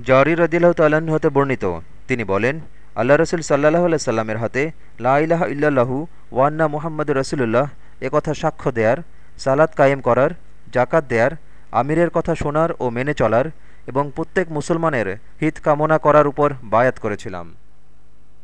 জরি রদিল্লাহ তাল্লাহ্ন হতে বর্ণিত। তিনি বলেন, আল্লাহ রসুল সাল্লাহ আল্লাহ সাল্লামের হাতে লাইলাহ ইল্লাহু ইল্লাল্লাহু ওয়ান্না মুহাম্মদ রসুল্লাহ কথা সাক্ষ্য দেয়ার, সালাত কায়েম করার জাকাত দেয়ার, আমিরের কথা শোনার ও মেনে চলার এবং প্রত্যেক মুসলমানের হিত কামনা করার উপর বায়াত করেছিলাম।